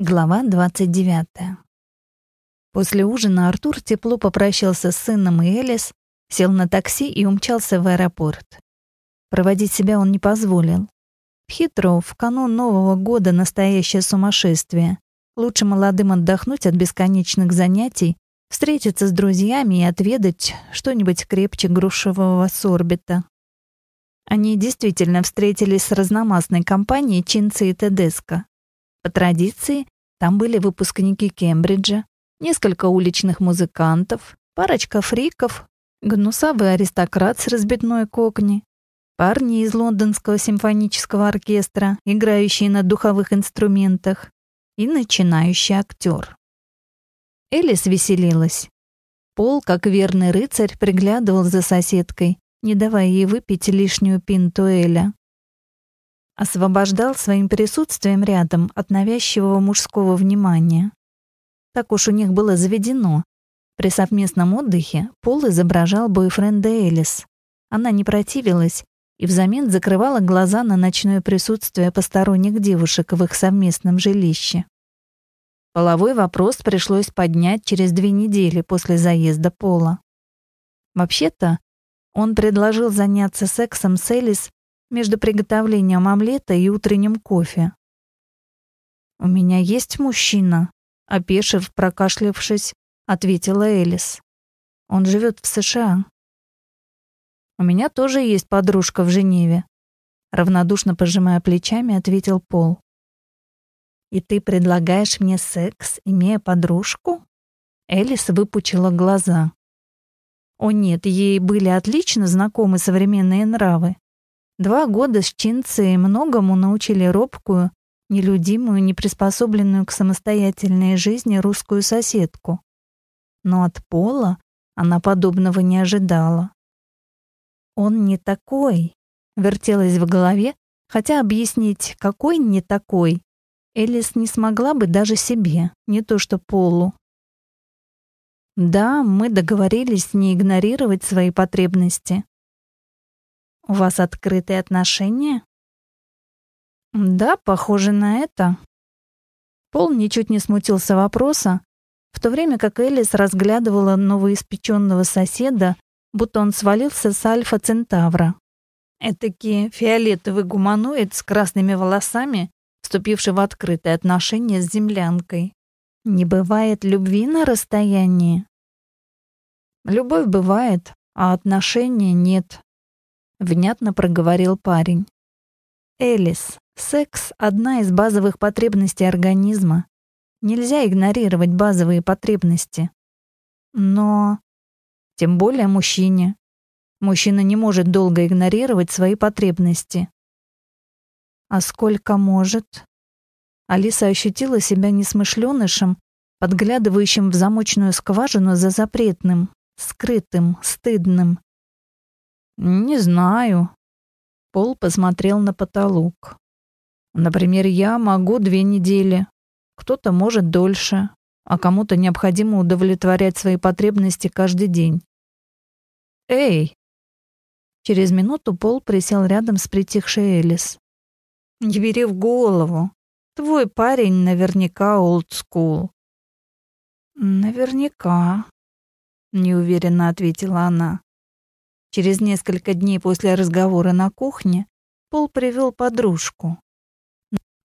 Глава 29. После ужина Артур тепло попрощался с сыном и Элис, сел на такси и умчался в аэропорт. Проводить себя он не позволил. В Хитроу в канун Нового года настоящее сумасшествие. Лучше молодым отдохнуть от бесконечных занятий, встретиться с друзьями и отведать что-нибудь крепче грушевого сорбета. Они действительно встретились с разномастной компанией Чинца и Тедеско. По традиции, там были выпускники Кембриджа, несколько уличных музыкантов, парочка фриков, гнусавый аристократ с разбитной кокни, парни из лондонского симфонического оркестра, играющие на духовых инструментах, и начинающий актер. Элис веселилась. Пол, как верный рыцарь, приглядывал за соседкой, не давая ей выпить лишнюю пинту Эля освобождал своим присутствием рядом от навязчивого мужского внимания. Так уж у них было заведено. При совместном отдыхе Пол изображал бойфренда Элис. Она не противилась и взамен закрывала глаза на ночное присутствие посторонних девушек в их совместном жилище. Половой вопрос пришлось поднять через две недели после заезда Пола. Вообще-то, он предложил заняться сексом с Элис между приготовлением омлета и утренним кофе. «У меня есть мужчина», — опешив, прокашлявшись, ответила Элис. «Он живет в США». «У меня тоже есть подружка в Женеве», — равнодушно пожимая плечами, ответил Пол. «И ты предлагаешь мне секс, имея подружку?» Элис выпучила глаза. О нет, ей были отлично знакомы современные нравы. Два года с Чинцией многому научили робкую, нелюдимую, неприспособленную к самостоятельной жизни русскую соседку. Но от Пола она подобного не ожидала. «Он не такой», — вертелась в голове, хотя объяснить, какой не такой, Элис не смогла бы даже себе, не то что Полу. Да, мы договорились не игнорировать свои потребности, у вас открытые отношения? Да, похоже на это. Пол ничуть не смутился вопроса, в то время как Элис разглядывала новоиспеченного соседа, будто он свалился с Альфа Центавра. Этакий фиолетовый гуманоид с красными волосами, вступивший в открытые отношения с землянкой. Не бывает любви на расстоянии. Любовь бывает, а отношения нет. Внятно проговорил парень. Элис, секс — одна из базовых потребностей организма. Нельзя игнорировать базовые потребности. Но... Тем более мужчине. Мужчина не может долго игнорировать свои потребности. А сколько может? Алиса ощутила себя несмышленышем, подглядывающим в замочную скважину за запретным, скрытым, стыдным. «Не знаю». Пол посмотрел на потолок. «Например, я могу две недели. Кто-то может дольше, а кому-то необходимо удовлетворять свои потребности каждый день». «Эй!» Через минуту Пол присел рядом с притихшей Элис. «Не бери в голову. Твой парень наверняка олдскул». «Наверняка», — неуверенно ответила она. Через несколько дней после разговора на кухне Пол привел подружку.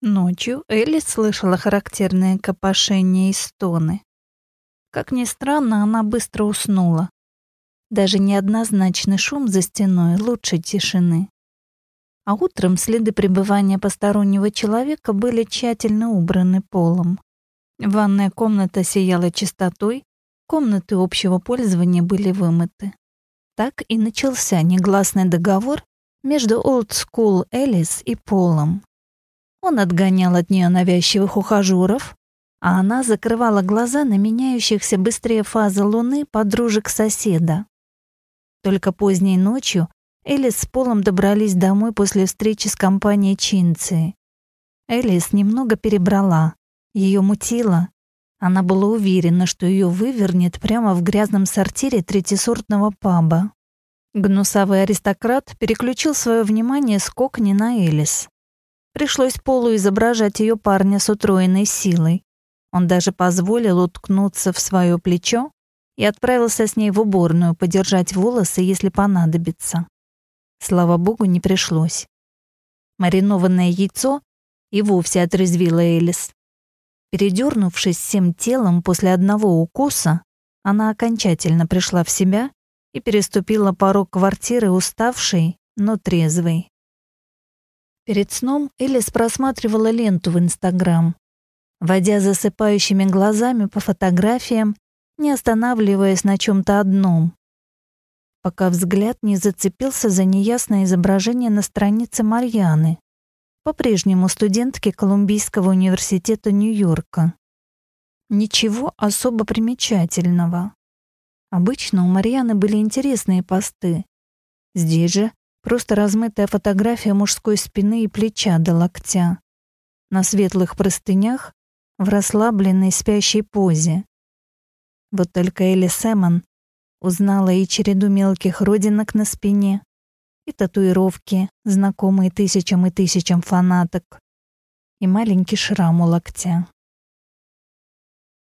Ночью Элли слышала характерное копошение и стоны. Как ни странно, она быстро уснула. Даже неоднозначный шум за стеной лучше тишины. А утром следы пребывания постороннего человека были тщательно убраны полом. Ванная комната сияла чистотой, комнаты общего пользования были вымыты. Так и начался негласный договор между Old School Элис и Полом. Он отгонял от нее навязчивых ухажеров, а она закрывала глаза на меняющихся быстрее фазы Луны подружек соседа. Только поздней ночью Элис с Полом добрались домой после встречи с компанией Чинции. Элис немного перебрала, ее мутило, она была уверена, что ее вывернет прямо в грязном сортире третисортного паба. Гнусавый аристократ переключил свое внимание с Кокни на Элис. Пришлось Полу изображать ее парня с утроенной силой. Он даже позволил уткнуться в свое плечо и отправился с ней в уборную подержать волосы, если понадобится. Слава богу, не пришлось. Маринованное яйцо и вовсе отрезвило Элис. Передернувшись всем телом после одного укуса, она окончательно пришла в себя и переступила порог квартиры уставшей, но трезвой. Перед сном Элис просматривала ленту в Инстаграм, водя засыпающими глазами по фотографиям, не останавливаясь на чем-то одном, пока взгляд не зацепился за неясное изображение на странице Марьяны, по-прежнему студентки Колумбийского университета Нью-Йорка. Ничего особо примечательного. Обычно у Марьяны были интересные посты. Здесь же просто размытая фотография мужской спины и плеча до локтя. На светлых простынях в расслабленной спящей позе. Вот только Элли Сэмон узнала и череду мелких родинок на спине, и татуировки, знакомые тысячам и тысячам фанаток, и маленький шрам у локтя.